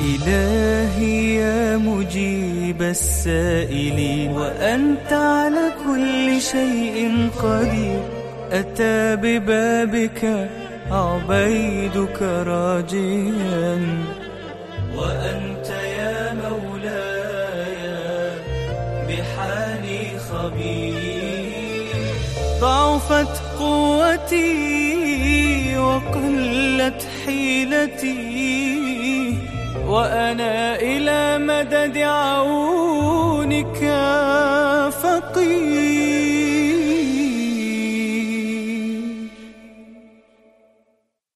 إلهي يا مجيب السائلين وأنت على كل شيء قدير. أتى ببابك عبيدك راجيا. وأنت يا مولاي بحالي خبير. ضعفت قوتي وقلت حيلتي. وأنا إلى مدد عونك فقير.